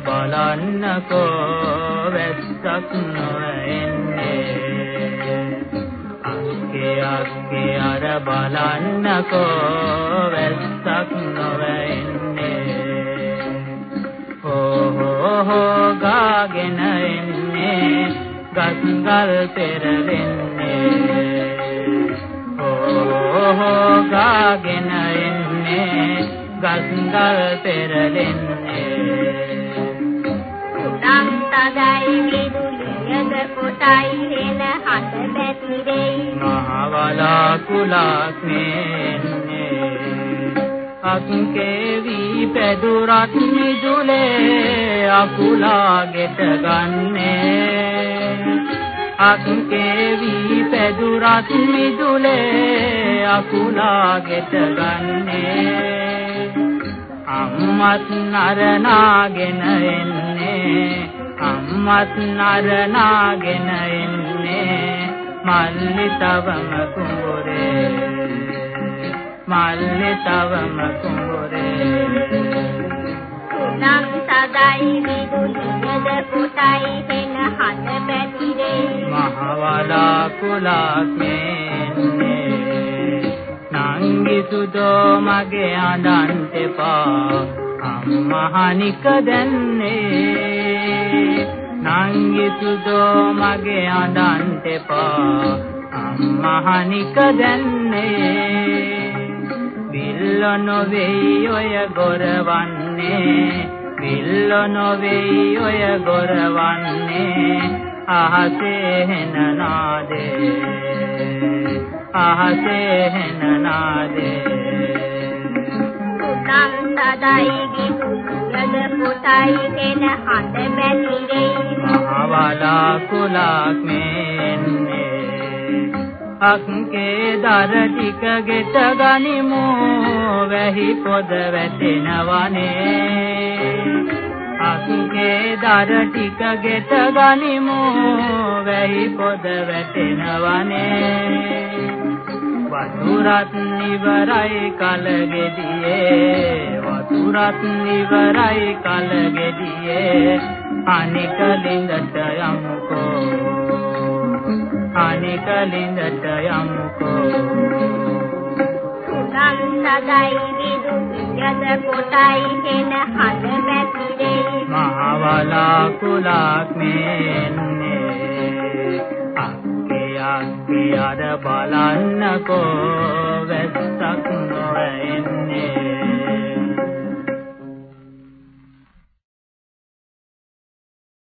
බලන්නකෝ වැස්සක් නොවෙන්නේ. අක්කේ අක්කේ අර බලන්නකෝ ගාගෙන එන්නේ ගස්ගල් පෙරලෙන්නේ. හෝ හෝ ගාගෙන එන්නේ ගස්ගල් පෙරලෙන්නේ. සදයි විදුලියද කොටයි හෙන හත පැතිරෙයි මහවලා කුලක් මෙන්නේ අක්කේ වී පැදුරත් මිදුලේ අකුලා ගෙට ගන්නේ. අක්කේ වී පැදුරත් මිදුලේ අකුලා ගෙට ගන්නේ. අම්මත් නරනාගෙන එන්නේ අම්මත් නරනාගෙන එන්නේ මල්ලි තවම කුඹුරේ. මල්ලි තවම කුඹුරේ නම් සදයි විදුලියද පුතයි හෙන හත පැතිරේ. මහවලා කුලක් මෙන්නේ නංගි සුදෝ මගේ අඬන්ට එපා අම්මහනික දැන්නේ. නංගි සුදෝ මගේ අඬන්ට එපා අම්මහනික දැන්නේ විල්ල නොවේයි ඔය ගොරවන්නේ විල්ල නොවේයි ඔය ගොරවන්නේ අහසේ හෙන නාදේ අහසේ හෙන නාදේ. උතන් සදයි ගිහුයද පුතයි දෙන හත බැතිරෙයි මහවලා කුලක් මෙන්නේ අක්කේ දර ටික ගෙට ගනිමු. වැහි පොද වැටෙනවනේ. අක්කේ දර ටික ගෙට ගනිමු. වැහි පොද වැටෙනවනේ. වතුරත් ඉවරයි කලගෙඩියේ වතුරත් ඉවරයි කලගෙඩියේ අනික ලිඳට යමුකෝ ලිඳට යමුකෝ. උතන් සදයි විදුලියද පුතයි හෙන හත පැතිරෙයි මහවලා කුලක් මෙන්නේ. අක්කේ අක්කේ අර බලන්නකෝ වැස්සක්